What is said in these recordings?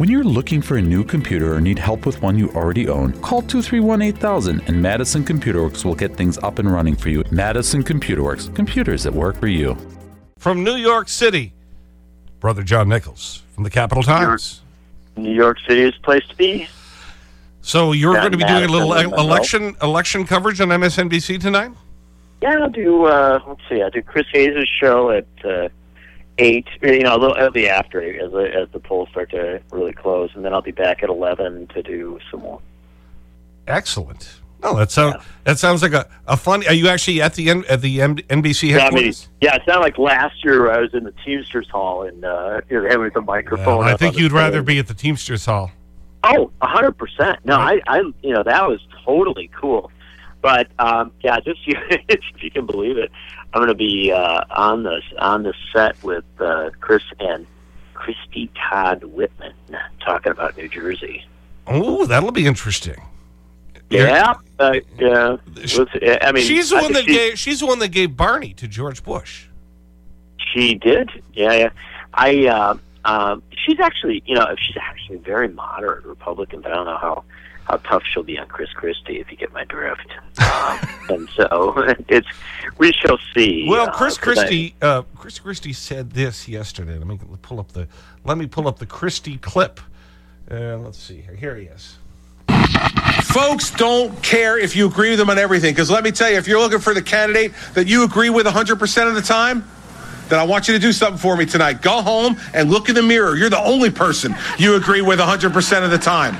When you're looking for a new computer or need help with one you already own, call 231 8000 and Madison Computer Works will get things up and running for you. Madison Computer Works, computers that work for you. From New York City, Brother John Nichols from the Capital Times. New York City is the place to be. So you're Got going to be doing a little Madison and election election coverage on MSNBC tonight? Yeah, I'll do. Uh, let's see. I'll do Chris Hayes' show at uh, eight. You know, a little it'll be after as the, as the polls start to really close, and then I'll be back at eleven to do some more. Excellent. No, that sounds that sounds like a, a fun. Are you actually at the N, at the M, NBC Yeah, I mean, headquarters? yeah, it's not like last year I was in the Teamsters Hall and uh, you know, having the microphone. I think you'd rather be at the Teamsters Hall. Oh, a hundred percent. No, I, I, you know, that was totally cool. But um, yeah, this year, if you can believe it, I'm going to be uh, on the on the set with uh, Chris and Christie Todd Whitman talking about New Jersey. Oh, that'll be interesting. Yeah, uh, yeah. I mean, she's the one that she, gave she's the one that gave Barney to George Bush. She did. Yeah, yeah. I. Uh, um, she's actually, you know, she's actually a very moderate Republican, but I don't know how how tough she'll be on Chris Christie if you get my drift. Um, and so it's we shall see. Well, uh, Chris 'cause I- Christie, uh, Chris Christie said this yesterday. Let me pull up the let me pull up the Christie clip. Uh, let's see here. Here he is. Folks don't care if you agree with them on everything. Because let me tell you, if you're looking for the candidate that you agree with 100% of the time, then I want you to do something for me tonight. Go home and look in the mirror. You're the only person you agree with 100% of the time.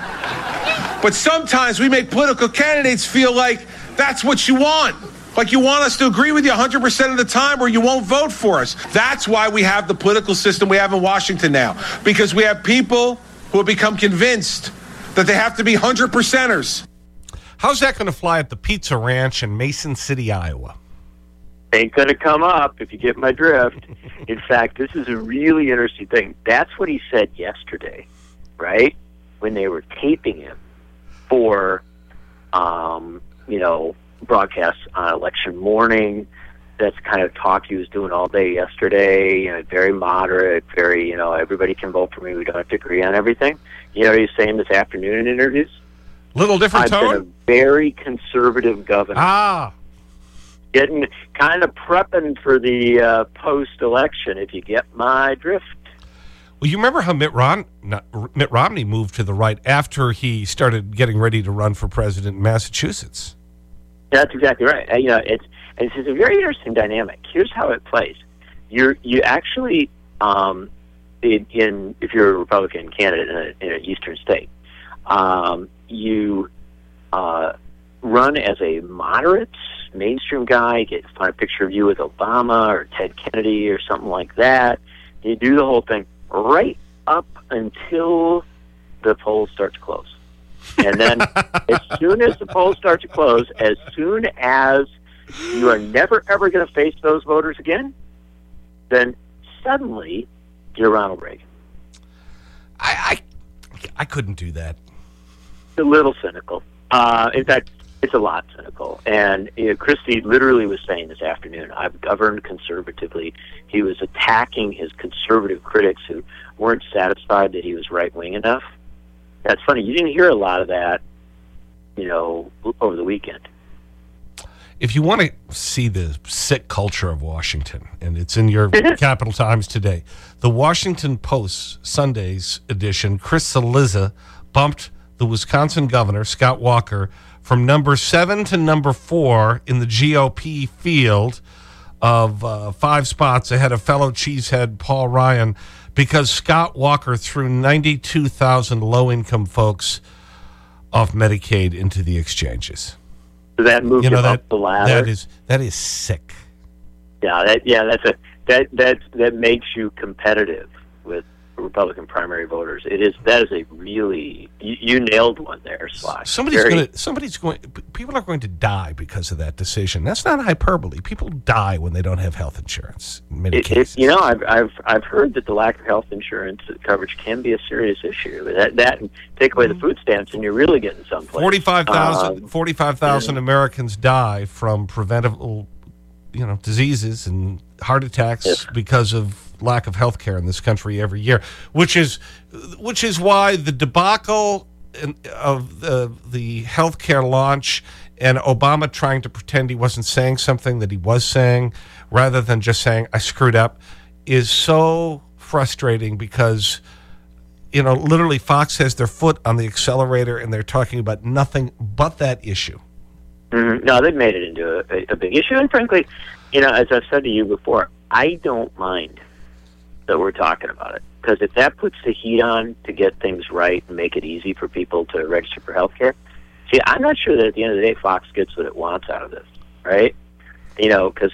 But sometimes we make political candidates feel like that's what you want. Like you want us to agree with you 100% of the time or you won't vote for us. That's why we have the political system we have in Washington now. Because we have people who have become convinced that they have to be 100 percenters. How's that going to fly at the Pizza Ranch in Mason City, Iowa? Ain't going to come up if you get my drift. In fact, this is a really interesting thing. That's what he said yesterday, right? When they were taping him for, um, you know, broadcasts on election morning. That's kind of talk he was doing all day yesterday. You know, very moderate, very, you know, everybody can vote for me. We don't have to agree on everything. You know what he's saying this afternoon in interviews? Little different I've been a tone? very conservative governor Ah, getting kind of prepping for the uh, post election if you get my drift. Well, you remember how Mitt, Ron, not, Mitt Romney moved to the right after he started getting ready to run for president in Massachusetts? that's exactly right. Uh, you know it's it's, a very interesting dynamic. Here's how it plays. You're you actually um in, in if you're a republican candidate in, a, in an eastern state um you uh run as a moderate mainstream guy get find a picture of you with obama or ted kennedy or something like that you do the whole thing right up until the polls start to close. And then as soon as the polls start to close, as soon as you are never ever going to face those voters again, then suddenly you're Ronald Reagan. I, I, I couldn't do that. It's a little cynical. Uh, in fact, it's a lot cynical. And you know, Christie literally was saying this afternoon, I've governed conservatively. He was attacking his conservative critics who weren't satisfied that he was right wing enough. That's funny. You didn't hear a lot of that, you know, over the weekend. If you want to see the sick culture of Washington, and it's in your Capital Times today, the Washington Post Sunday's edition, Chris Cillizza bumped the Wisconsin governor, Scott Walker, from number seven to number four in the GOP field of uh, five spots ahead of fellow cheesehead Paul Ryan because Scott Walker threw 92,000 low income folks off Medicaid into the exchanges. So that moved You know, that, up the ladder. that, is, that is sick. Yeah, that yeah, that's a that that that makes you competitive with Republican primary voters. It is that is a really you, you nailed one there, Slash. Somebody's going to, somebody's going, people are going to die because of that decision. That's not hyperbole. People die when they don't have health insurance in many It, cases. it, you know, I've I've I've heard that the lack of health insurance coverage can be a serious issue. That that take away the food stamps, and you're really getting someplace. 45,000 Um, 45,000 Americans die from preventable, you know, diseases and heart attacks Yes. because of lack of health care in this country every year, which is, which is why the debacle of the, the health care launch and Obama trying to pretend he wasn't saying something that he was saying rather than just saying, I screwed up, is so frustrating because, you know, literally Fox has their foot on the accelerator and they're talking about nothing but that issue. -hmm. No, they've made it into a, a big issue. And frankly, you know, as I've said to you before, I don't mind that we're talking about it because if that puts the heat on to get things right and make it easy for people to register for health care, see, I'm not sure that at the end of the day Fox gets what it wants out of this, right? You know, because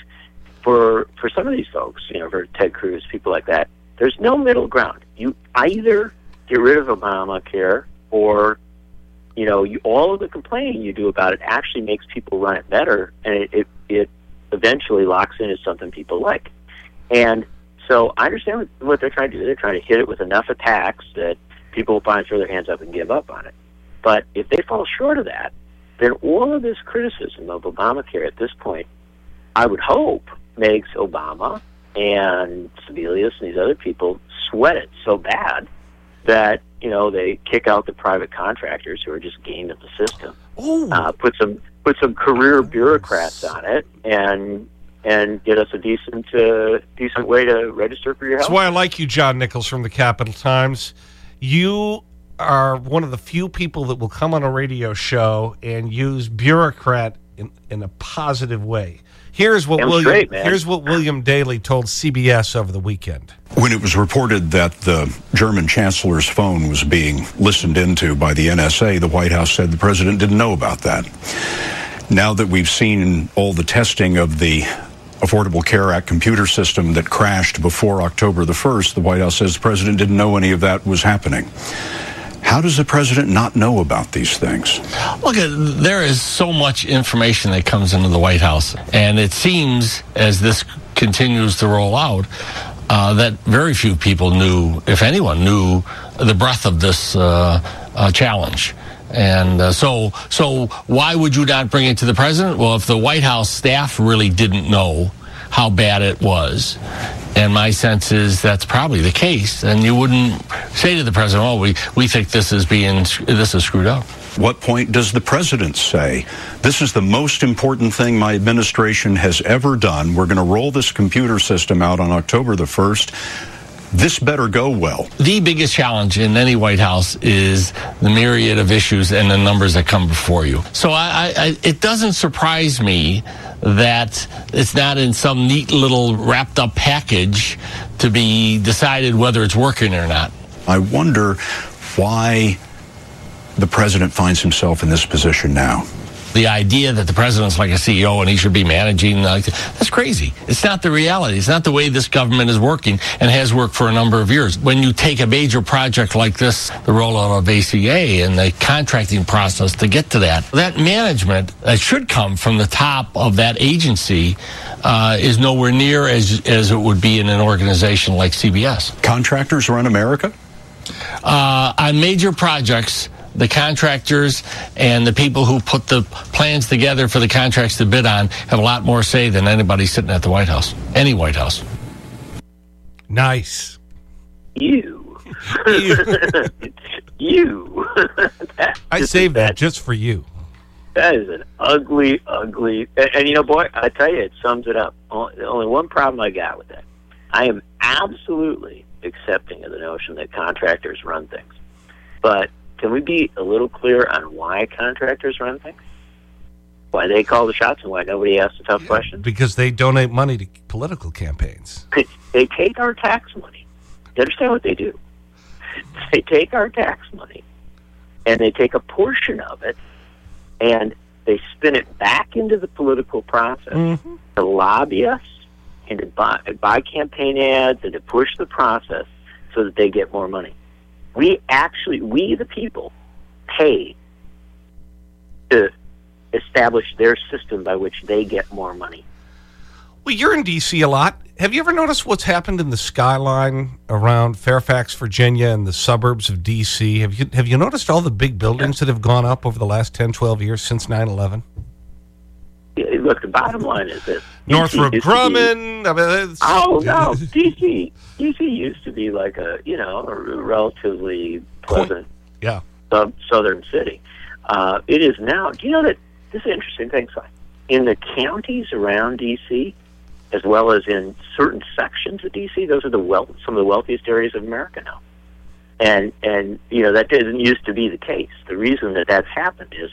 for for some of these folks, you know, for Ted Cruz, people like that, there's no middle ground. You either get rid of Obamacare or you know, you, all of the complaining you do about it actually makes people run it better, and it, it, it eventually locks in as something people like. And so I understand what, what they're trying to do. They're trying to hit it with enough attacks that people will finally throw their hands up and give up on it. But if they fall short of that, then all of this criticism of Obamacare at this point, I would hope, makes Obama and Sebelius and these other people sweat it so bad that you know they kick out the private contractors who are just game of the system. Uh, put some put some career bureaucrats on it and and get us a decent uh, decent way to register for your house. That's why I like you, John Nichols from the Capital Times. You are one of the few people that will come on a radio show and use bureaucrat in, in a positive way. Here's what, William, straight, here's what William Daley told CBS over the weekend. When it was reported that the German chancellor's phone was being listened into by the NSA, the White House said the president didn't know about that. Now that we've seen all the testing of the Affordable Care Act computer system that crashed before October the 1st, the White House says the president didn't know any of that was happening. How does the president not know about these things? Look, there is so much information that comes into the White House, and it seems as this continues to roll out uh, that very few people knew, if anyone knew, the breadth of this uh, uh, challenge. And uh, so, so why would you not bring it to the president? Well, if the White House staff really didn't know how bad it was, and my sense is that's probably the case. And you wouldn't say to the president, "Oh, we we think this is being this is screwed up." What point does the president say, this is the most important thing my administration has ever done? We're going to roll this computer system out on October the 1st. This better go well. The biggest challenge in any White House is the myriad of issues and the numbers that come before you. So I, I, it doesn't surprise me that it's not in some neat little wrapped up package to be decided whether it's working or not. I wonder why the president finds himself in this position now. The idea that the president's like a CEO and he should be managing, like, that's crazy. It's not the reality. It's not the way this government is working and has worked for a number of years. When you take a major project like this, the rollout of ACA and the contracting process to get to that, that management that should come from the top of that agency uh, is nowhere near as, as it would be in an organization like CBS. Contractors run America? Uh, on major projects, the contractors and the people who put the plans together for the contracts to bid on have a lot more say than anybody sitting at the White House, any White House. Nice. You. you. I saved that just for you. That is an ugly, ugly. And, and, you know, boy, I tell you, it sums it up. Only, only one problem I got with that. I am absolutely accepting of the notion that contractors run things. But can we be a little clear on why contractors run things? Why they call the shots and why nobody asks the tough yeah, questions? Because they donate money to political campaigns. they take our tax money. You understand what they do? They take our tax money and they take a portion of it and they spin it back into the political process mm -hmm. to lobby us and to buy, buy campaign ads and to push the process so that they get more money. We actually, we the people, pay to establish their system by which they get more money. Well, you're in D.C. a lot. Have you ever noticed what's happened in the skyline around Fairfax, Virginia, and the suburbs of D.C.? Have you, have you noticed all the big buildings that have gone up over the last 10, 12 years since 9 11? Look, the bottom line is this: Northrop Grumman. I mean, oh no, DC DC used to be like a you know a relatively pleasant, yeah, sub, southern city. Uh, it is now. Do you know that this is an interesting thing? So, in the counties around DC, as well as in certain sections of DC, those are the wealth, some of the wealthiest areas of America now. And and you know that didn't used to be the case. The reason that that's happened is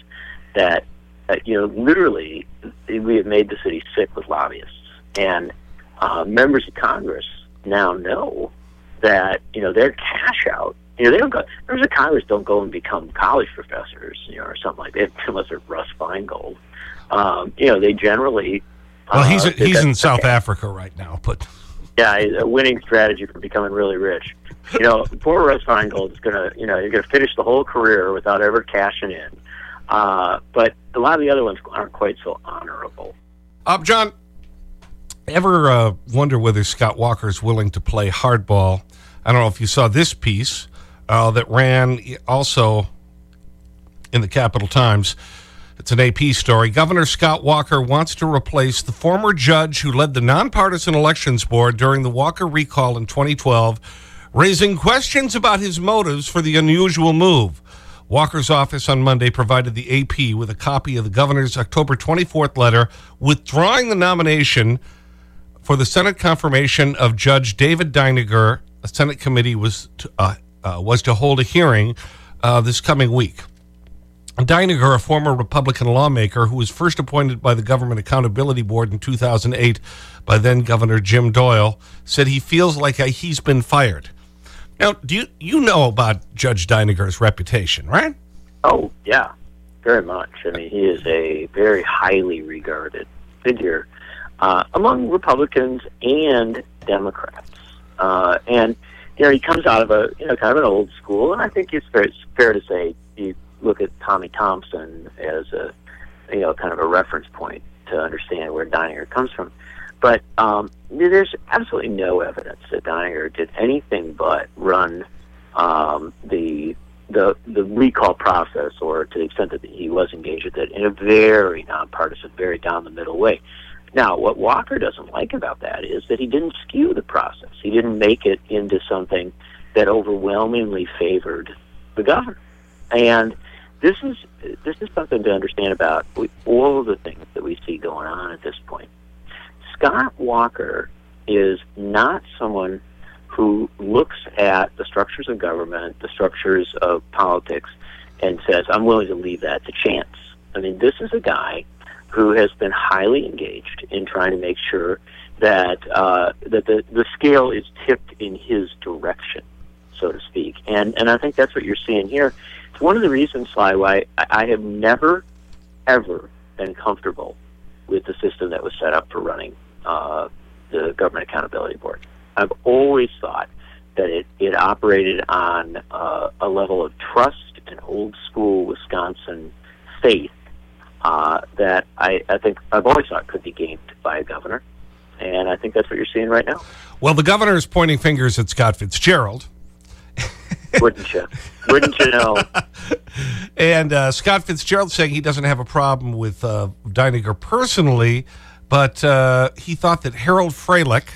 that uh, you know literally we have made the city sick with lobbyists, and uh, members of Congress now know that you know their cash out. You know they don't go. Members of Congress don't go and become college professors, you know, or something like that, unless they're Russ Feingold. Um, you know, they generally. Well, he's uh, he's in South Africa right now, but. Yeah, a winning strategy for becoming really rich you know, poor Russ Feingold is going to, you know, you're going to finish the whole career without ever cashing in. Uh, but a lot of the other ones aren't quite so honorable. Uh, John, ever uh, wonder whether Scott Walker is willing to play hardball? I don't know if you saw this piece uh, that ran also in the Capital Times. It's an AP story. Governor Scott Walker wants to replace the former judge who led the nonpartisan elections board during the Walker recall in 2012 raising questions about his motives for the unusual move. Walker's office on Monday provided the AP with a copy of the governor's October 24th letter withdrawing the nomination for the Senate confirmation of Judge David Deininger. A Senate committee was to, uh, uh, was to hold a hearing uh, this coming week. Deininger, a former Republican lawmaker who was first appointed by the Government Accountability Board in 2008 by then Governor Jim Doyle, said he feels like he's been fired. Now, do you, you know about Judge Deininger's reputation, right? Oh, yeah, very much. I mean, he is a very highly regarded figure uh, among Republicans and Democrats. Uh, and, you know, he comes out of a, you know, kind of an old school, and I think it's fair, it's fair to say you look at Tommy Thompson as a, you know, kind of a reference point to understand where Deininger comes from. But um, there's absolutely no evidence that Deininger did anything but run um, the the the recall process, or to the extent that he was engaged with it, in a very nonpartisan, very down the middle way. Now, what Walker doesn't like about that is that he didn't skew the process. He didn't make it into something that overwhelmingly favored the governor. And this is this is something to understand about all of the things that we see going on at this point. Scott Walker is not someone who looks at the structures of government, the structures of politics, and says, I'm willing to leave that to chance. I mean, this is a guy who has been highly engaged in trying to make sure that uh, that the, the scale is tipped in his direction, so to speak. And and I think that's what you're seeing here. It's one of the reasons, Sly, why I, I have never, ever been comfortable with the system that was set up for running uh, the Government Accountability Board. I've always thought that it, it operated on uh, a level of trust and old school Wisconsin faith uh, that I, I think I've always thought could be gained by a governor. And I think that's what you're seeing right now. Well, the governor is pointing fingers at Scott Fitzgerald. Wouldn't you? Wouldn't you know? and uh, Scott Fitzgerald saying he doesn't have a problem with uh, Deininger personally, but uh, he thought that Harold Froehlich,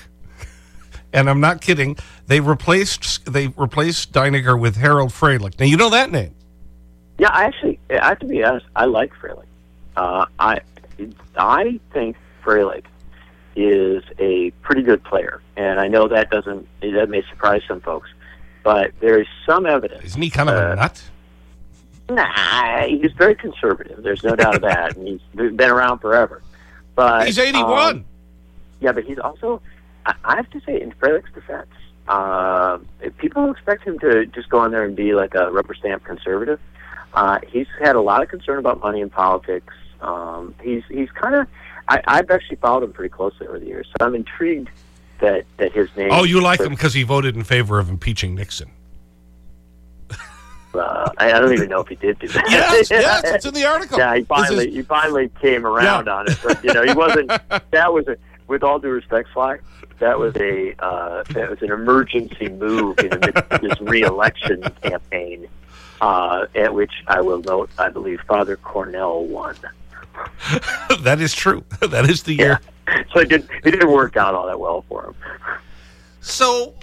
and I'm not kidding, they replaced, they replaced Deininger with Harold Froehlich. Now, you know that name. Yeah, I actually, I have to be honest, I like Froehlich. Uh, I, I think Froehlich is a pretty good player. And I know that doesn't, that may surprise some folks, but there is some evidence. Isn't he kind of uh, a nut? Nah, he's very conservative. There's no doubt of that. And he's been around forever. But he's 81. Um, yeah, but he's also, I, I have to say, in Froehlich's defense, uh, people expect him to just go in there and be like a rubber stamp conservative. Uh, he's had a lot of concern about money in politics. Um, he's he's kind of. I've actually followed him pretty closely over the years, so I'm intrigued that that his name. Oh, you like him because he voted in favor of impeaching Nixon. Uh, I, don't even know if he did do that. yes, yes, it's in the article. Yeah, he finally is... he finally came around yeah. on it, but you know he wasn't. that was a, with all due respect, Sly. That was a uh, that was an emergency move in this reelection campaign, uh, at which I will note, I believe Father Cornell won. that is true. That is the year. So it didn't, it didn't work out all that well for him. So,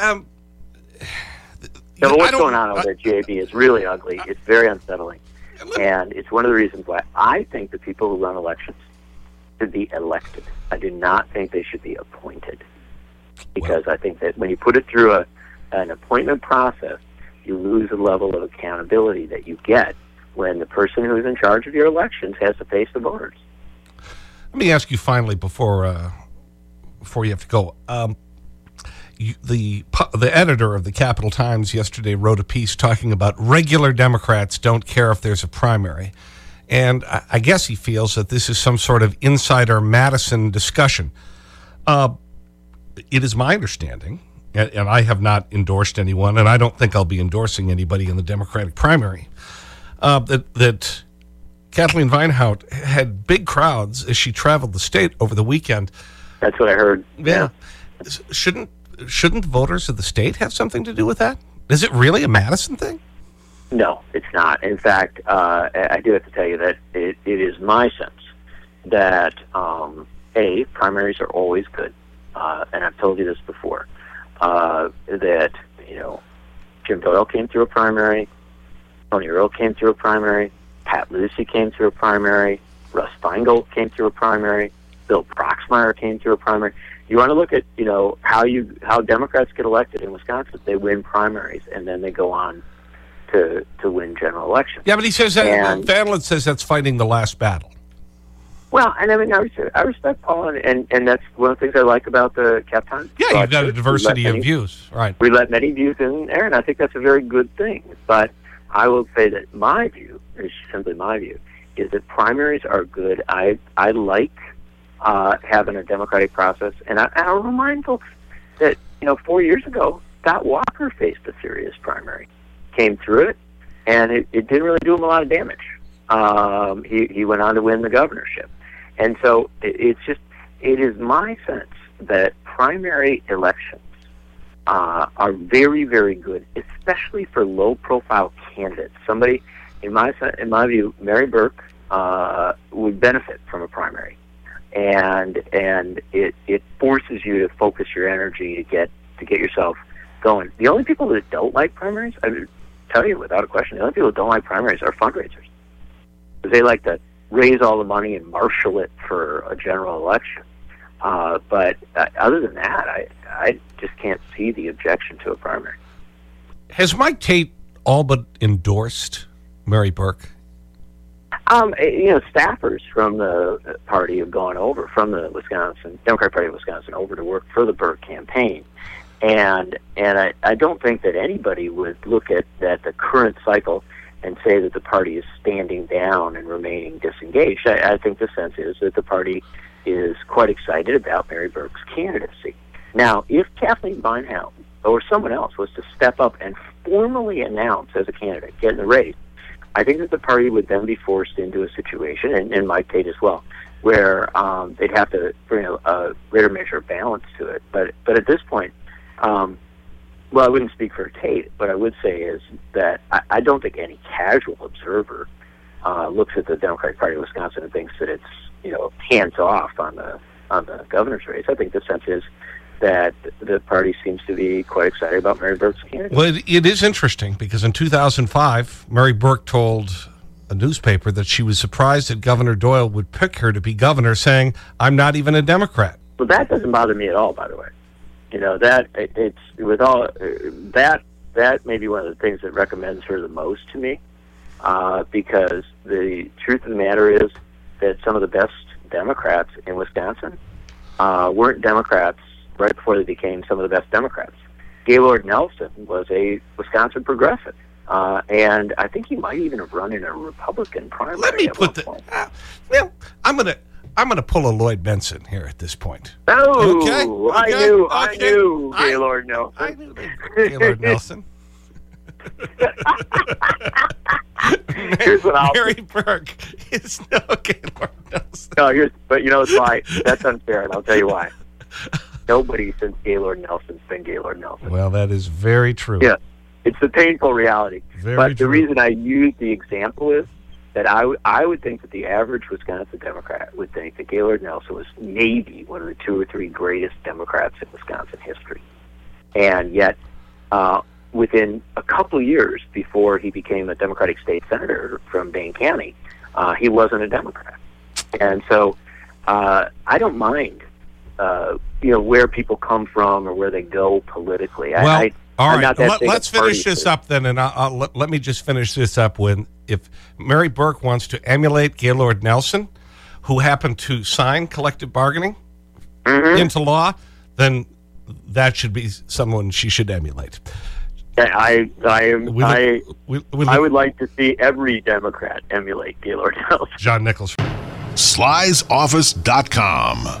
um, No, but what's going on over there, JB, is really ugly. It's very unsettling. And it's one of the reasons why I think the people who run elections should be elected. I do not think they should be appointed. Because I think that when you put it through a, an appointment process, you lose the level of accountability that you get when the person who's in charge of your elections has to face the voters. Let me ask you finally before, uh, before you have to go. Um, the, the editor of the Capital Times yesterday wrote a piece talking about regular Democrats don't care if there's a primary. And I, I guess he feels that this is some sort of insider Madison discussion. Uh, it is my understanding, and, and I have not endorsed anyone, and I don't think I'll be endorsing anybody in the Democratic primary, uh, that, that Kathleen Vinehout had big crowds as she traveled the state over the weekend. That's what I heard. Yeah. Shouldn't, shouldn't voters of the state have something to do with that? Is it really a Madison thing? No, it's not. In fact, uh, I do have to tell you that it, it is my sense that um, a primaries are always good, uh, and I've told you this before. Uh, that you know, Jim Doyle came through a primary, Tony Earl came through a primary, Pat Lucey came through a primary, Russ Feingold came through a primary, Bill Proxmire came through a primary. You want to look at you know how you how Democrats get elected in Wisconsin? They win primaries and then they go on to to win general elections. Yeah, but he says that, And- Lent says that's fighting the last battle. Well, and I mean, I respect, I respect Paul, and, and and that's one of the things I like about the Cap Times. Yeah, you've got a diversity let of many- views. Right. We let many views in there, and I think that's a very good thing. But I will say that my view is simply my view is that primaries are good. I I like uh, having a democratic process, and I, I'll remind folks that you know four years ago, Scott Walker faced a serious primary, came through it, and it, it didn't really do him a lot of damage. Um, he he went on to win the governorship, and so it, it's just it is my sense that primary elections uh, are very very good, especially for low profile candidates. Somebody in my in my view, Mary Burke uh, would benefit from a primary, and and it it forces you to focus your energy to get to get yourself going. The only people that don't like primaries, I would tell you without a question, the only people that don't like primaries are fundraisers they like to raise all the money and marshal it for a general election. Uh, but uh, other than that, I I just can't see the objection to a primary. Has Mike Tate all but endorsed Mary Burke? Um, eh, you know, staffers from the party have gone over from the Wisconsin Democratic Party of Wisconsin over to work for the Burke campaign, and and I, I don't think that anybody would look at at the current cycle and say that the party is standing down and remaining disengaged. I, I think the sense is that the party is quite excited about Mary Burke's candidacy. Now, if Kathleen Vinehout or someone else was to step up and formally announce as a candidate, get in the race, I think that the party would then be forced into a situation, and, and Mike Tate as well, where um, they'd have to bring a, a greater measure of balance to it. But but at this point, um, well, I wouldn't speak for Tate, but I would say is that I, I don't think any casual observer uh, looks at the Democratic Party of Wisconsin and thinks that it's you know hands off on the on the governor's race. I think the sense is that the party seems to be quite excited about Mary Burke's candidacy. Well, it, it is interesting because in 2005, Mary Burke told a newspaper that she was surprised that Governor Doyle would pick her to be governor, saying, I'm not even a Democrat. Well, that doesn't bother me at all. By the way, you know that it, it's with all uh, that that may be one of the things that recommends her the most to me, uh, because the truth of the matter is that some of the best Democrats in Wisconsin uh, weren't Democrats right before they became some of the best Democrats. Gaylord Nelson was a Wisconsin progressive. Uh, and I think he might even have run in a Republican primary. Let me put the. Uh, well, I'm going to. I'm going to pull a Lloyd Bentsen here at this point. Oh, Okay, I okay, knew, I okay. knew I- Gaylord Nelson. I knew that. Gaylord Nelson. Here's what I'll- Mary Burke is no Gaylord Nelson. No, here's, but you know it's why. That's unfair, and I'll tell you why. Nobody since Gaylord Nelson's been Gaylord Nelson. Well, that is very true. Yeah, it's the painful reality. Very but true. the reason I use the example is that I, w- I would think that the average Wisconsin Democrat would think that Gaylord Nelson was maybe one of the two or three greatest Democrats in Wisconsin history. And yet, uh, within a couple of years before he became a Democratic state senator from Dane County, uh, he wasn't a Democrat. And so uh, I don't mind, uh, you know, where people come from or where they go politically. Well, I, I, all not that Let, big a us finish this to- up then, and I'll, I'll, let, let me just finish this up when if Mary Burke wants to emulate Gaylord Nelson, who happened to sign collective bargaining Mm-hmm. into law, then that should be someone she should emulate. I, I am, We, I, we, we, I would like to see every Democrat emulate Gaylord Nelson. John Nichols. Slysoffice.com.